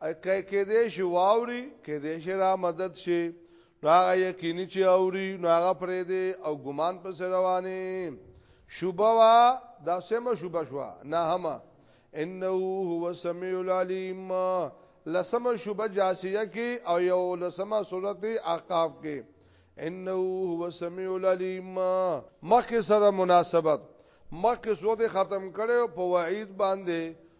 اکه کې دې شي واوري کې دې شي را مدد شي هغه یقیني چې اوري هغه پرې دې او ګمان پر سر روانه شوبه وا دا سمه شوبه شو نه هم انه هو سميع العليم لسمه شوبه جاسیه کې او یو لسمه سورته احقاف کې انه هو سميع العليم مخ سره مناسبت مخ سورته ختم کړي په وعید باندې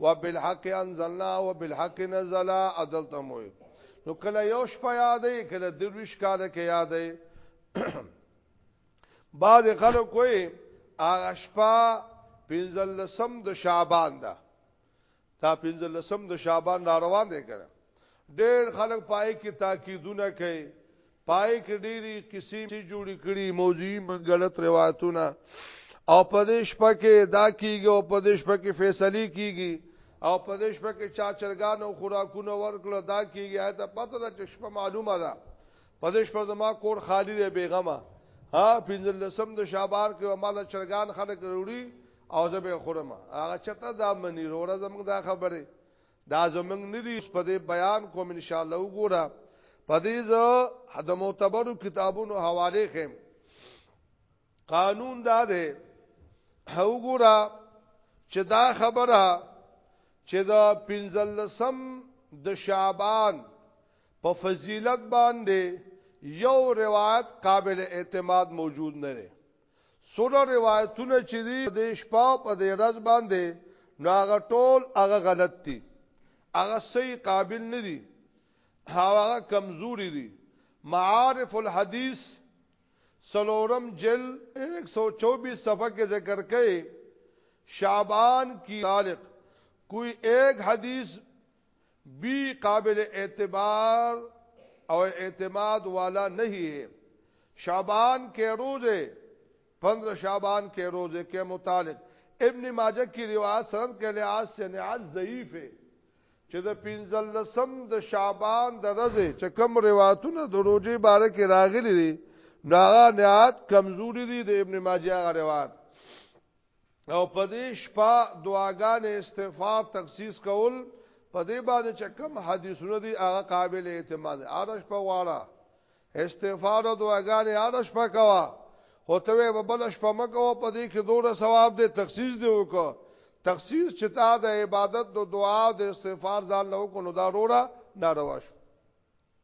وبالحق انزلنا وبالحق نزل عدالت مو نو کله یو شپه یادې کله درویش کال کې یادې بعد خلک کوی هغه شپه پنځل لسم د شعبان ده دا پنځل لسم د شعبان را روان دی کړه ډېر خلک پای کې تاکیدونه کوي پای کې ډېری کیسې جوړې کړي موضوعي منګلت روایتونه او په دې شپه کې دا کیږي او په دې شپه کې فیصله کیږي او په دې شپه کې چا چرګان او خوراکونه ورکړه دا کیږي آیته پته ده چې شپه معلومه ده په دې شپه زما کور خالی دی بیغمه ها پنځل لسم د شعبان کې ما د چرګان خلک وروړي او زه به خورم هغه چته دا منی روړه زموږ دا خبره دا زمنګ ندی اوس په دې بیان کوم ان شاء الله وګوره په دې زه د معتبرو کتابونو حواله خم قانون دا ده وګوره چې دا خبره چې دا پنځلسم د شعبان په فضیلت باندې یو روایت قابل اعتماد موجود نه لري څونه روایتونه چې دي په دې شپه او په دې ورځ باندې نو هغه ټول هغه غلط دي هغه صحیح قابل نه دي هغه کمزوري دي معارف الحدیث سلورم جل 124 صفحه کې ذکر کړي شعبان کی خالق کوئی ایک حدیث بی قابل اعتبار او اعتماد والا نہیں ہے شعبان کے روزے پندرہ شعبان کے روزے کے متعلق ابن ماجه کی روایت سند کے لحاظ سے نعاز ضعیف ہے چې د پنځل لسم د شعبان د رزه چې کم رواتونه د روزي باره کې راغلي دي ناغه نهات کمزوري دي د ابن ماجه غ روات او په دې شپه دعاګانې استغفار تخصیص کول په دې باندې چې کوم حدیثونه دي هغه قابل اعتماد آرش په واړه استغفار او دعاګانې آرش په کوا او ته به بل شپه مکو په دې کې دوه ثواب دې تخصیص دی وکړه تخصیص چې تا د عبادت د دعا او د استغفار ځان له کو نو دا روړه ناروا شو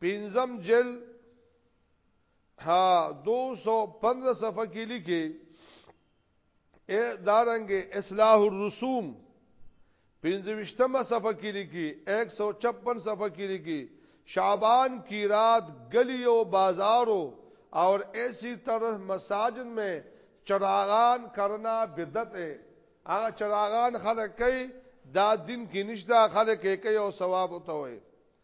پنځم جل ها 215 صفحه کې لیکي اے دارنګ اصلاح الرسوم 25مه صفحه کې لیکي 156 صفحه کې لیکي شعبان کی رات گلیوں بازاروں اور ایسی طرح مساجد میں چراغان کرنا بدت ہے هغه چراغان خلک کوي دا دین کې نشته خلک یې کوي او ثواب وته وي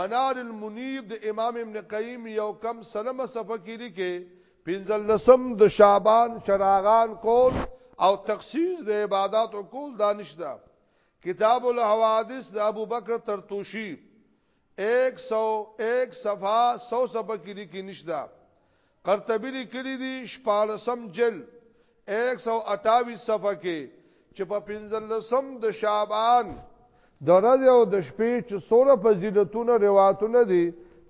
منار المنيب د امام ابن قیم یو کم سلمه صفحه کې لیکي پنځل لسم د شعبان چراغان کول او تخصیص د عبادت او کول دانش ده کتاب الحوادث د ابو بکر ترتوشی 101 صفحه 100 صفحه کې لیکي نشدا قرطبي لیکلي دي شپاړسم جلد ایک سو اټاویس صفحه کې چې په پنځلسم د شعبان د ورځې او د شپې چې څوره فضیلتونه روایتونه دي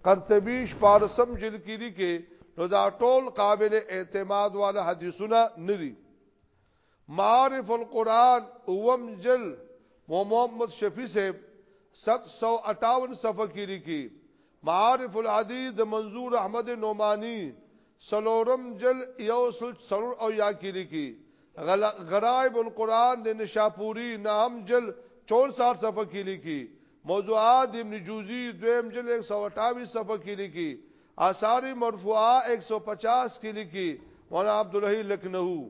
قرطبي شپارسم جلد کې لیکي نو دا ټول قابل اعتماد والا حدیثونه نه دي معارف القرآن اوم جل مو محمد شفیع صاحب 758 صفحه کې لیکي معارف الحدیث د منظور احمد نومانی سلورم جل یو سل سرور او یا کې لیکي غرائب القرآن د نشاپوری نهم جل 64 صفحه کې لیکي موضوعات ابن جوزی دویم جل 128 صفحه کې لیکي آثار مرفوعه 150 کې لیکي مولانا عبد الحی لکنهو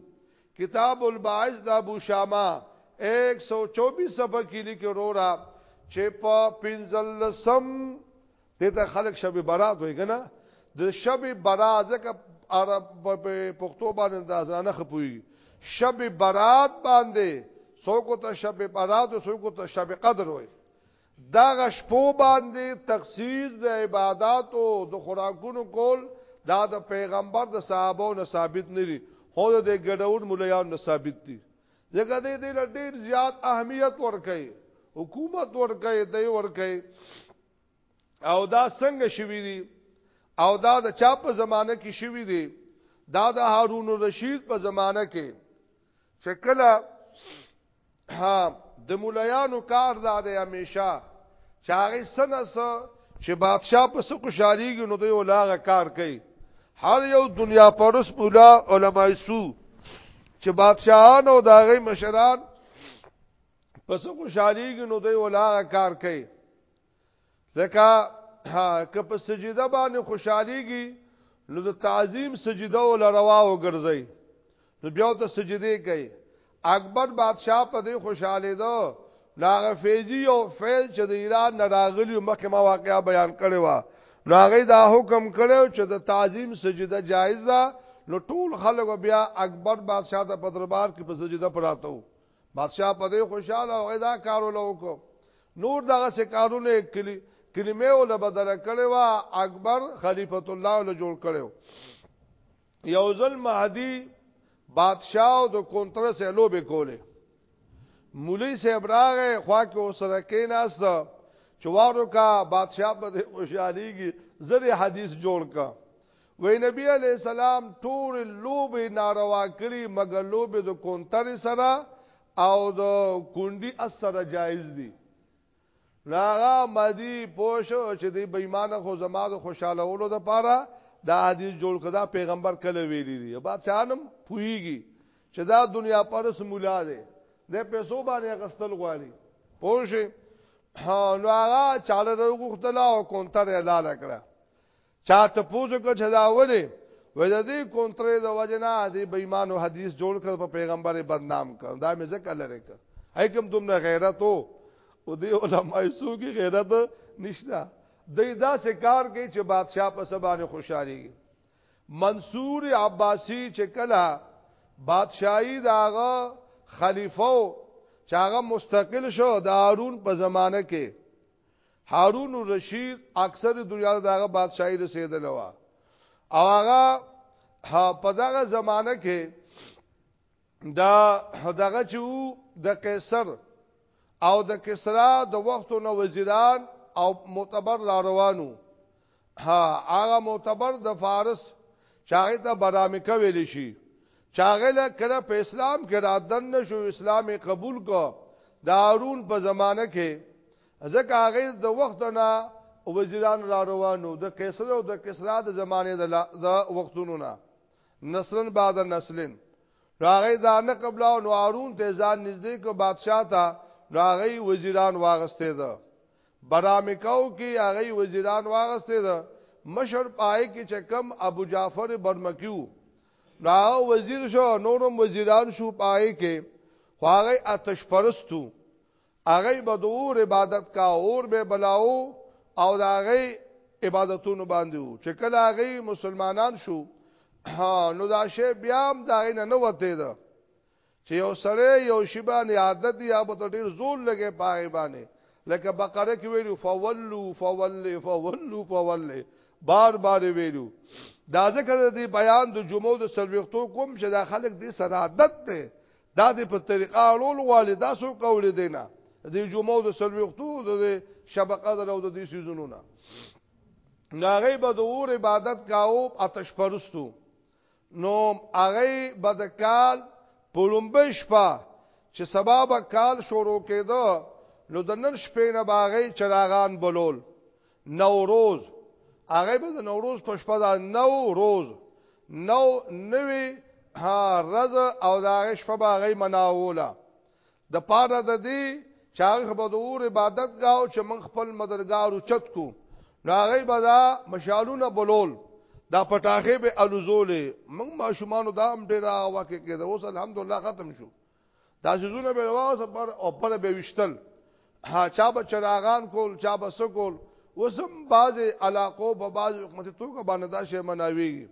کتاب الباعث د ابو شاما 124 صفحه کې لیکي رورا چې په پنځلسم دې ته خلک شب برات وي کنه د شب برات ځکه عرب په پښتو باندې د ازانه خپوي شب برات باندې څوک ته شب برات او څوک ته شب قدر وي دغه شپو باندې تخصیص د عبادت او د خوراکونو کول دا د پیغمبر د صحابه نه ثابت نه دي خو د ګډون مليان نه ثابت دي ځکه دې دې ډېر زیات اهمیت ورکړي حکومت ورکړي دی ورکړي او دا څنګه شوی دي او دا د چا په زمانه کې شوی دي دا د هارون الرشید په زمانه کې چې کله ها د مولایانو کار دا دی همیشه چې هغه سنس چې بادشاہ په څه خوشاليږي نو دوی ولاغه کار کوي هر یو دنیا پرس مولا علماي سو چې بادشاہان او داغه مشران په څه خوشاليږي نو دوی ولاغه کار کوي ځکه که په سجده باندې خوشحاليږي نو د تعظیم سجده ول روا او ګرځي نو بیا ته سجده کوي اکبر بادشاہ په دې خوشاله ده ناغه فیضی او فیض چې د ایران نه راغلی مخکې ما واقعا بیان کړی و ناغه دا حکم کړو چې د تعظیم سجده جایز ده نو ټول خلک بیا اکبر بادشاہ ته په دربار کې په سجده پراته وو بادشاہ په دې خوشاله او ادا کارو لوکو نور دغه څه کارونه کلی کلمه ول بدل کړي وا اکبر خلیفۃ الله له جوړ کړو یو ځل مهدی بادشاہ او د کونتر سره لوبه کوله مولی صاحب راغه خوا کې وسره کیناست چوارو کا بادشاہ په خوشحاليږي زری حدیث جوړ کا وې نبی علیه السلام ټولې لوبې ناروا کړي مګر لوبې د کونترې سره او د کونډي اس سره جایز دي راغه مدی پوښو چې دی بېمانه خو زما د خوشاله ولو د پاره دا حدیث جوړ کړه پیغمبر کله ویلی دی بادشاہانم پویږي چې دا دنیا پرس مولا دی د پیسو باندې غستل غواړي پوښي نو هغه چاله وروختلا او کونتر اعلان کړه چا ته پوزو کو چدا ولې وې د دې کونترې د وجنا دې بېمانو حدیث جوړ کړ په پیغمبر بدنام کړ دا مې ځکه لره کړ حکم دومره غیرت او دې علماء سو کې غیرت نشته دې دا سه کار کې چې بادشاہ په سبانه خوشالي منصور عباسی چې کله بادشاہي داغه خلیفہ چاغه مستقل شو د هارون په زمانه کې هارون الرشید اکثر دنیا د هغه بادشاہي رسیدلې و او هغه په دغه زمانہ کې دا دغه چې د قیصر او د کسرا د وختو نو وزیران او معتبر لاروانو ها هغه معتبر د فارس چاغه ته برامکه ویل شي چاغه له کړه په اسلام کې را دن نشو اسلام قبول کو د هارون په زمانه کې ځکه هغه د وخت نه وزیران را روانو د قیصر او د کسرا د زمانه د وختونو نه نسلن بعد نسلن راغی دا نه قبل او هارون ته ځان نږدې کو بادشاہ ته راغی وزیران واغستې ده برامکاو کې هغوی وزیران واغستې ده مشر پای کې چې کم ابو جعفر برمکی وو نو هغه وزیر شو نورم وزیران شو پای کې خو هغه آتش پرستو هغه به د اور عبادت کا اور به بلاو او د هغه عبادتونو باندې وو چې کله هغه مسلمانان شو نو دا شی بیا هم دا نه نه وته ده چې یو سړی یو شی باندې عادت دی هغه ته ډیر زور لګي پای باندې لکه بقره کې ویلو فولو فولې فولو فولې بار بار ویلو دا ذکر دی بیان د جمعو د سلوختو کوم چې دا خلک دې سره عادت ده دا دې په طریقه اړول غواړي دا سو کول دی نه د جمعو د سلوختو د شبقه درو د دې سيزونو نه ناغي به د اور عبادت کاو آتش پرستو نو هغه به د کال په لومبۍ شپه چې سبا به کال شروع کېده نو د نن شپې نه به هغه چراغان بلول نوروز هغه به د نوروز په شپه دا نو روز نو نوی ها رز او دا هغه شپه به هغه مناوله د پاره د دې چې هغه به د اور عبادت گاو چې من خپل مدرګارو چت کو نو هغه به دا مشالونه بلول دا پټاخه به الوزولې من ماشومانو دا هم ډیر واکه کېده اوس الحمدلله ختم شو دا شزونه به واوس پر او پر به وشتل ها چا به چراغان کول چا به سکول وسم باز علاقو په باز حکومت توګه باندې دا شی مناوي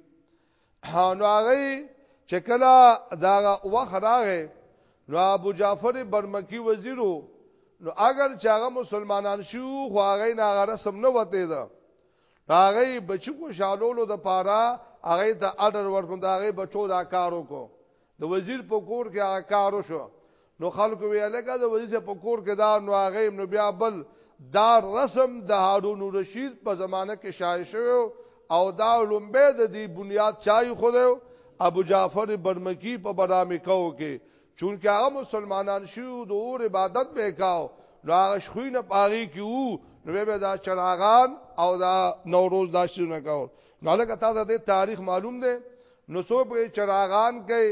نو هغه چې کله دا وخت راغې نو ابو جعفر برمکی وزیرو نو اگر چې هغه مسلمانان شو خو هغه نه هغه رسم نه وته ده هغه بچو کو شالولو د پاره هغه ته اډر ورکوم دا هغه بچو دا کارو کو د وزیر په کور کې هغه کار وشو نو خلکو وی لکه د وزیر په کور کې دا نو هغه نو بیا بل دا رسم د هارون رشید په زمانه کې شایع شو او دا لومبه د دې بنیاد چای خو دی ابو جعفر برمکی په برامه کو کې چونکه هغه مسلمانان شو د اور عبادت به کاو نو هغه شخوینه پاغي کې وو نو به دا چراغان او دا نوروز دا شونه کاو نو لکه تاسو د تاریخ معلوم دی نو څو په چراغان کې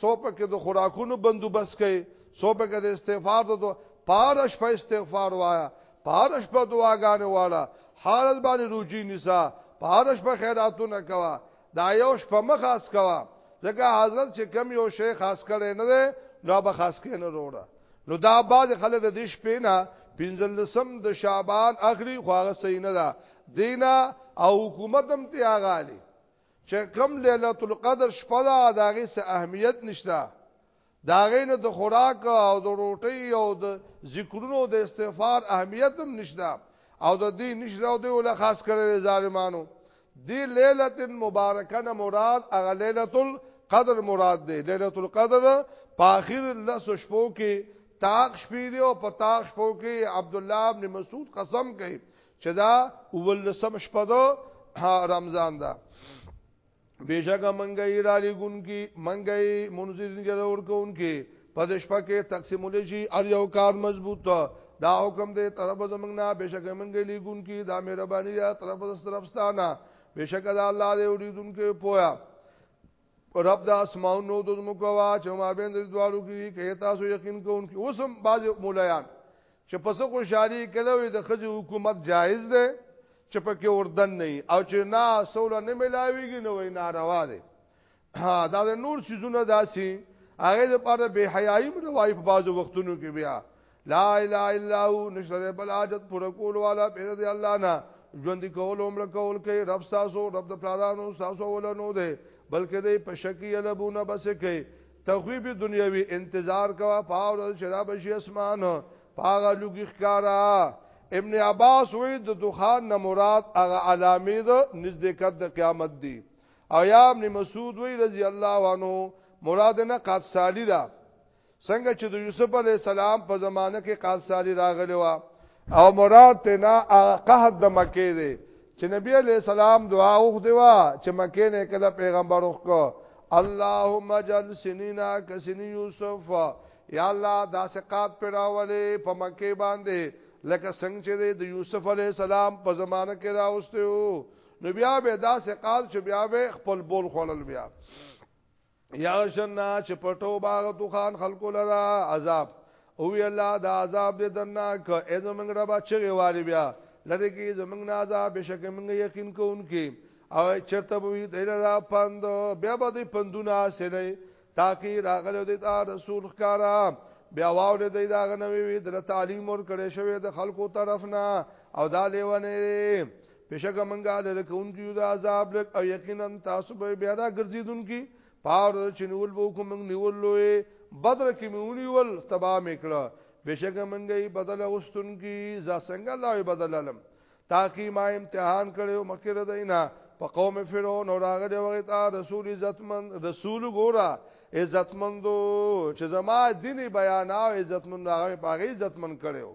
څو په کې د خوراکونو بندوبست کې څو په کې د استغفار ته پارش په استغفار وایا پارش په دعاګان واړه حالت باندې روجي نسا پارش په خیراتونه کوا دا یو شپه مخاص کوا ځکه حضرت چې کم یو شی خاص کړي نه ده نو به خاص کړي نه وروړه نو دا باز خلک د دې شپې نه پنځلسم د شعبان اخري خواغه صحیح نه ده دینا او حکومت هم تیاغالی چې کم ليله القدر شپه ده دا غي څه اهمیت نشته دا غي نه د خوراک او د روټي او د ذکرونو د استغفار اهمیت هم نشته او د دې نشته او د ول خاص کړي ظالمانو دی ليله مبارکه نه مراد اغه ليله القدر مراد دی ليله القدر په اخر لس شپو کې تاق شپې دی او په تاق شپو کې عبد الله ابن مسعود قسم کوي چې دا ولسم شپه دو رمضان دا بیشک منګی را لګون کی منګی منذرین کې اور کون کی په دې شپه کې تقسیم لشي ار یو کار مضبوط دا حکم دې طرف زمنګ نه بیشک منګی لګون کی دا مهرباني یا طرف طرف ستانه بیشک دا الله دې اوریدون کې پویا رب د اسماو نو د زمکو وا چې ما بین د دوالو کې کې تاسو یقین کوونکې اوسم باز مولایان چې پس کو شاری کلوې د خځې حکومت جایز ده چې پکې اردن نه او چې نا سوله نه ملاويږي نو وینا روا ده ها دا نور سيزونه داسي هغه د پاره به حیايي مروای په بازو وختونو کې بیا لا اله الا هو نشته بل حاجت پر کول والا پیر دی الله نه ژوند کول عمر کول کوي رب تاسو رب د پلانانو تاسو ولنو دی بلکې دی په شکی لبونه بس کوي تخویب دنیوي انتظار کوا پاور شراب شي اسمان پاغه لوګي ښکارا ابن عباس وې د دخان نه مراد هغه علامې د نزدېکت د قیامت دی او یا ابن مسعود وې رضی الله عنه مراد نه قد سالی ده څنګه چې د یوسف علی السلام په زمانه کې قاصاری راغلی و او مراد تینا قحط د مکه دی چې نبی علی السلام دعا وغوښته وا چې مکه نه کله پیغمبر وکړو اللهم اجعل سنینا کسنی یوسف یا الله دا سقات پیراولې په مکه باندې لکه څنګه چې د یوسف علی السلام په زمانه کې راوستیو نو بیا به دا سقال چې بیا به خپل بول خړل بیا یا شنا چې پټو باغ تو خان خلکو لرا عذاب او وی الله دا عذاب دې درناک اې زمنګ ربا چغه واری بیا لری کی زمنګ نه عذاب بشک موږ یقین کوونکې او چرته وی دې را پند بیا به دې پندونه سره تاکي راغلو دې تا رسول ښکارا بیا واول دې دا غنوي وی د تعلیم ور کړې شوی د خلکو طرف نه او دا لیونه بشک منګه لکونکي د عذاب لک او یقینا تاسو به بیا دا ګرځیدونکي پاور چنول بو کوم نیول لوی بدر کې میونی ول تبا میکړه بشک منګه بدل اوستونکي ز څنګه الله بدل علم تاکي ما امتحان کړو مکر دینا په قوم فرعون او راغه دی وغه تا رسول عزتمن رسول ګورا عزتمندو چې زما دیني بیان او عزتمن هغه پاغي عزتمن کړو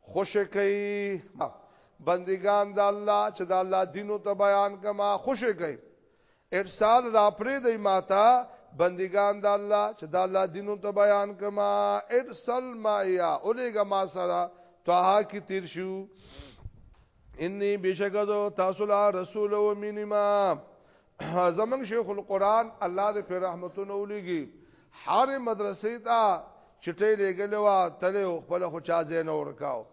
خوش کوي بندگان د الله چې د الله دینو ته بیان کما خوش کوي ارسال را پرې دی ماتا بندگان د الله چې د الله دینو ته بیان کما ارسل ما یا اولېګه ما سره طه کی تیر شو انی بشکدو تاسو لا رسول او مینما زمنګ شیخ القرآن الله دې په رحمتونو ولېږي هر مدرسې ته چټې لګلې وا تله خپل خو چا زین ورکاو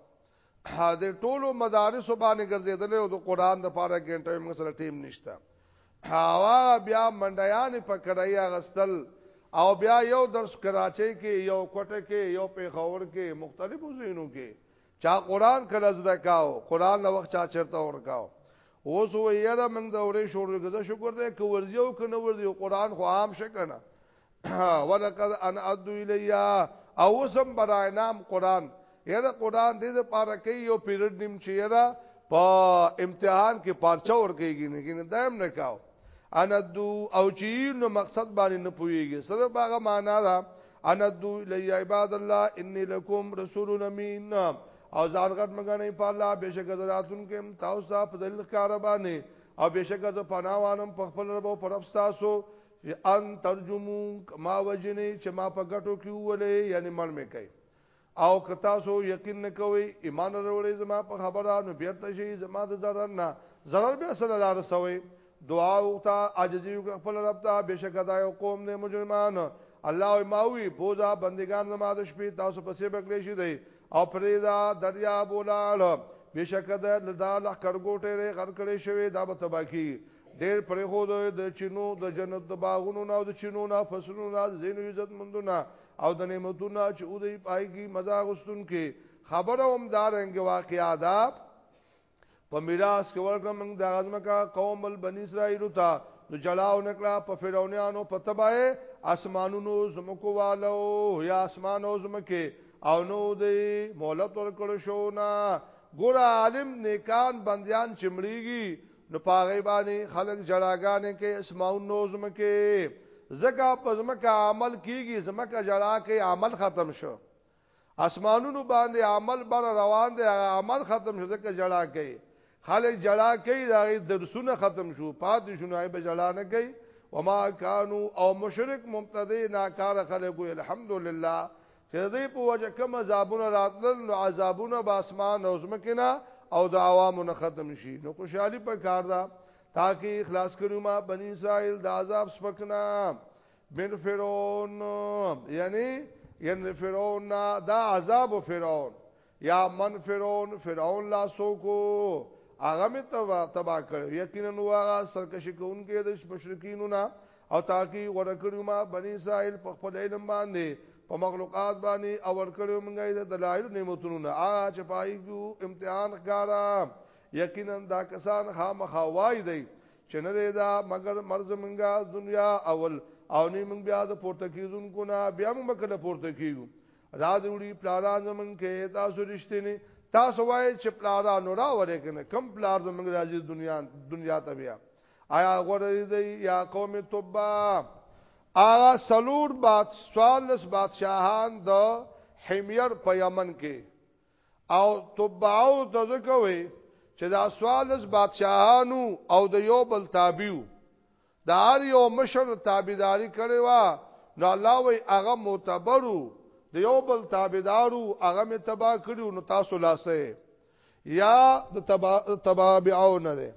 د ټولو مدارس باندې ګرځېدل او د قرآن د پاره ګنټه موږ سره ټیم نشته هوا بیا منډیان په کړای غستل او بیا یو درس کراچۍ کې یو کوټه کې یو پیښور کې مختلفو ځینو کې چا قران کله زده کاو قران له وخت چا چرته ورکاو اوس و یره موږ د اورې شروع کړه شکر دې کو ورځیو کنه ورځیو قران خو عام شکنه ولقد ان ادو الیا او سم برای نام قران یره قران دې د پاره کې یو پیریډ نیم چې یره په امتحان کې پارچا ور کېږي نه کې دایم نه کاو ان ادو او چې نو مقصد باندې نه پويږي سره باغه معنا ده انا دو الی عباد الله انی لکم رسول امین او ځان غټ مګنې په الله بشک زراتون کې تاسو ته په دل کار باندې او بشک ز پناوانم په خپل رب او پر تاسو ان ترجمو ما وجنې چې ما په غټو کې ولې یعنی مړ مې کوي او که تاسو یقین نه کوئ ایمان نه وروړئ زما په خبره نو بیرته شئ زما د ضرر نه ضرر بیا سره را رسوئ دعا وکړه عاجزي وکړه خپل رب ته بشک دا یو قوم نه مجرمان الله ماوي بوزا بندگان زما د شپې تاسو په سیبه کړی شي دی او پرې دا دریا بولاړ بشک دا لدا لخ کرګوټه لري غر کړی شوی دا به تبا کی ډیر پرې خو د چینو د جنت د باغونو نه او د چینو نه فصلونو نه زینو عزت مندونه او د نعمتونو چې او دی پای کی مزه غستون کې خبره هم دارنګ واقعا ده په میراث کې ورکړه موږ د غزمکا قوم بل بنی اسرائیل ته نو جلاو نکړه په فرعونانو په تبع اسمانونو زمکو والو یا اسمانو زمکه او نو دی مولت ورکړ شو نا ګور عالم نیکان بندیان چمړیږي نو پاغي باندې خلک جړاګانې کې اسماون نوزم کې زکه پزمکه عمل کیږي زمکه جړا کې عمل ختم شو اسمانونو باندې عمل بر روان دی عمل ختم شو زکه جړا کې خلک جړا کې دا درسونه ختم شو پاتې شنو ای به جړا نه کوي وما كانوا او مشرک مبتدی ناکار خلکو الحمدلله چې د دې په وجه کوم عذابونه راتلل نو عذابونه به اسمان او زمکه نه او د عوامو نه ختم شي نو خوشحالي په کار ده تاکي اخلاص کړو ما بني اسرائيل د عذاب سپکنا من فرعون یعنی یعنی فرعون دا عذاب فرعون یا من فرعون فرعون لا سوکو هغه می تبا تبا کړ یقینا نو هغه سرکشی کوونکې د مشرکینونه او تاکي غره کړو ما بنی اسرائیل په خپل علم باندې په مخلوقات باندې او ور کړو موږ د دلایل نعمتونو نه هغه چې پای کو امتحان ښکارا یقینا دا کسان خامخا وای دی چې نه دا مگر مرز منګه دنیا اول او نه موږ بیا د پورته کیدونکو نه بیا موږ کله پورته کیږو را دوړي پلاران زمونږ کې تاسو رښتینی تاسو وایي چې پلاران را ورې کنه کم پلار زمونږ راځي دنیا دنیا ته بیا آیا غوړې دی یا قوم توبا آغا سلور باد سوالس بادشاہان د حمیر په یمن کې او توباو د ځکوي چې دا سوالس بادشاہانو او د یو بل تابعو د هر یو مشر تابعداري کړې وه نو الله وی هغه معتبرو د یو بل تابعدارو هغه می تبا کړو نو تاسو لاسه یا د تبا تبابعو نه ده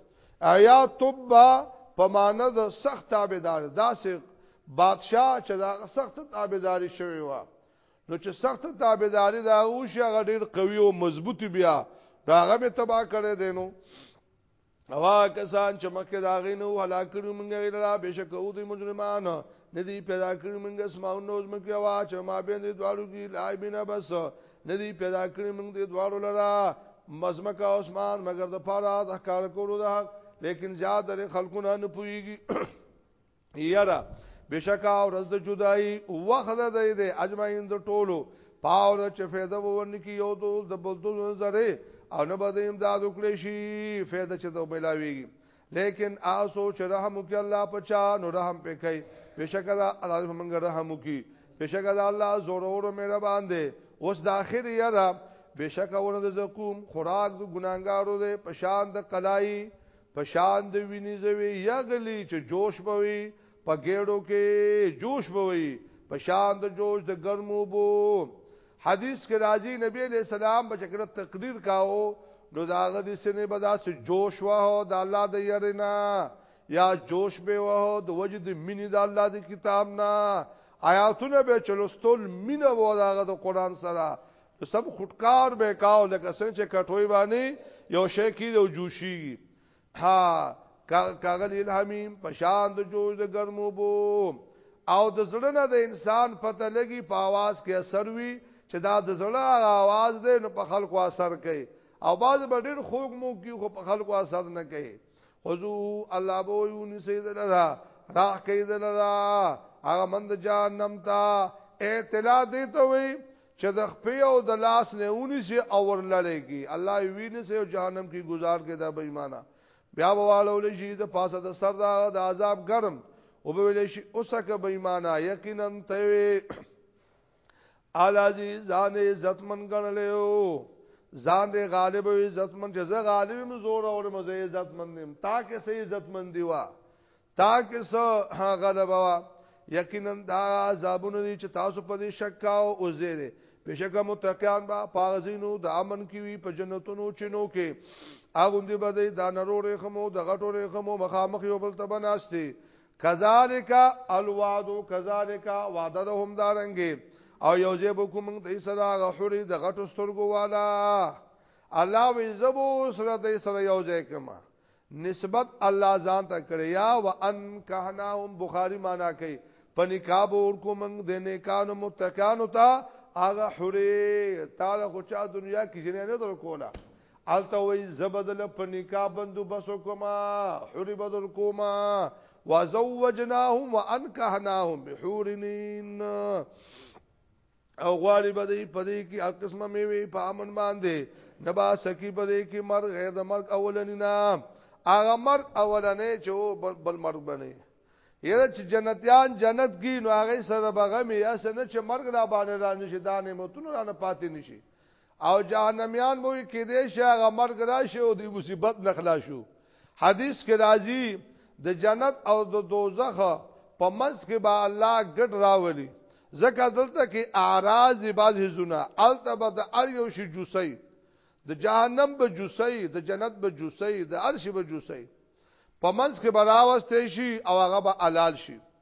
ایا تبا په معنی د سخت تابعدار داسې بادشاہ چې دا سخت تابعداري شوی و نو چې سخت تابعداري دا وشي هغه ډیر قوي او مضبوط بیا راغه به تبا کړي دینو اوا کسان چې مخکې دا غینو هلاک کړو موږ غیر را بشک او دوی مجرمان ندی پیدا کړو موږ اسماء نو زموږ کې وا چې ما به دې دوالو کې لایبینا بس ندی پیدا کړو موږ دې دوالو لرا مزمکه عثمان مگر د پاره د کار کولو د حق لیکن زیات لري خلقونه نه پويږي یرا بشکا او رز د جدای وخت د دې اجمعین د ټولو پاور چې فایده ورن کی یو دو د بل دو نظرې او نه بده امداد وکړي شي فایده چې ته ملاويږي لیکن آسو چې رحم وکي الله پچا نو رحم پې کوي بشکا دا الله موږ رحم وکي بشکا دا الله زور اور مې را باندې اوس د اخر یرا بشکا ورنه د زقوم خوراک د ګناګارو ده پشان د قلای پشان د ویني زوي یا غلی چې جوش بوي په ګېړو کې جوش بوي پشان د جوش د ګرمو بو حدیث کې راځي نبی علیہ السلام بچکره تقریر کاو نو داغه د سینې بداس جوش واه د الله د يرنا یا جوش به واه د وجد مینې د الله د کتاب نه آیاتونه به چلوستول مینه و داغه د قران سره سب خټکار به کاو لکه څنګه چې کټوي باندې یو شی کې یو جوشي ها کاغل الهمی پشان د جوش د ګرمو بو او د زړه نه د انسان پته لګي په आवाज کې اثر وي چې دا د زړه आवाज دی نو په خلکو اثر کوي او باز به ډېر خوګ مو کې خو په خلکو اثر نه کوي خذو الله بو یونی سید لرا راخ کید لرا هغه مند جهنم تا اعتلا دیته وي چې د خپې او د لاس نه اونی سي او ورلړې کی الله یې ویني سي او جهنم کې گزار کې دا بې ایمانه بیا بوالو لشي د پاسه د سر دا د عذاب ګرم او به ویل شي اوسکه بې ایمانه یقینا ته وي الازي ځان عزت من ګڼلو ځان دې غالب او عزت من چې زه غالب مې زور او مزه عزت من نیم تا کې سي عزت من دیوا تا کې سو هغه د بوا یقینا دا عذابونه دي چې تاسو په دې شک کاو او زیره بشکه متقیان با پاغزینو د امن کی وی په جنتونو چینو کې اغوندې بده دا نرورې خمو د غټورې خمو مخامخ یو بل ته بناستی کذالک الوعد کذالک وعدهم دارنګي او یو ځای به کوم د صدا غحوري د غټو سترګو والا الله وی زبو سره د سره یو ځای کما نسبت الله ځان ته کړی یا وان کهناهم بخاری معنا کوي په نکاح ور کوم د نیکانو متقانو ته هغه حری تعالی خو چا دنیا کې جنې نه در کوله الته وی زبدل په نکاح بندو بس کوما حری بدر کوما وزوجناهم وانکهناهم بحورنین او غواړي به دی په دې کې القسمه میوي په امن باندې نبا سکی په دې کې مرګ غیر د مرګ اولنی نه هغه مرګ اولنې چې بل مرګ بنه یره چې جنتیان جنت کې نو هغه سره بغمه یا سره چې مرګ را باندې را نشي دانه متون را نه پاتې نشي او جهنميان به کې دې شي هغه مرګ راشي او د مصیبت نه خلاص شو حدیث کې راځي د جنت او د دوزخ په منځ کې به الله ګډ راولي ځکه دلته کې اعراض دی باز هزونه الته به د ار یو شي جوسي د جهنم به جوسي د جنت به جوسي د عرش به جوسي په منځ کې به راوستې شي او هغه به حلال شي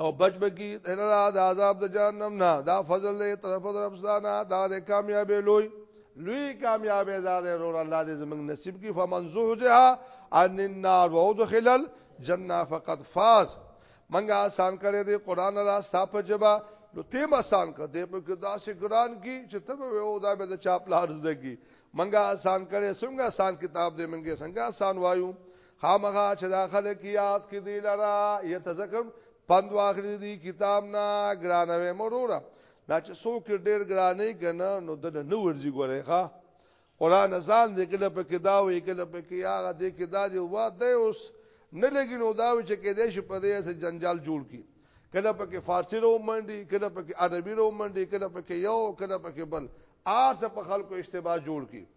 او بچ بکی تلرا د عذاب د جهنم نه دا فضل له طرف در افسانه دا د کامیابې لوی لوی کامیابې زاد رور الله دې زمنګ نصیب کی فمن زوجها ان النار وادخل الجنه فقد فاز منګه آسان کړی دی قران را ستاپ جبا نو تیم آسان کړ دې په کې داسې ګران کی چې ته وو دا به د چاپ لار زده کی منګه آسان کړی څنګه آسان کتاب دې منګه څنګه آسان وایو خامغه چې دا خلک یاد کې دی لرا یتذکر پند واخلي دی کتاب نه ګرانوي مروره دا چې څوک ډېر ګرانې کنه نو د نه ورځي ګورې ښا قران ځان دې کله په کې دا وې کله په کې هغه دې کې دا دی وا دې اوس نه لګي نو دا چې کې دې شي په دې سره جنجال جوړ کی کله په کې فارسی رو منډي کله په کې عربي رو منډي کله په کې یو کله په کې بل آر څه په خلکو اشتباه جوړ کی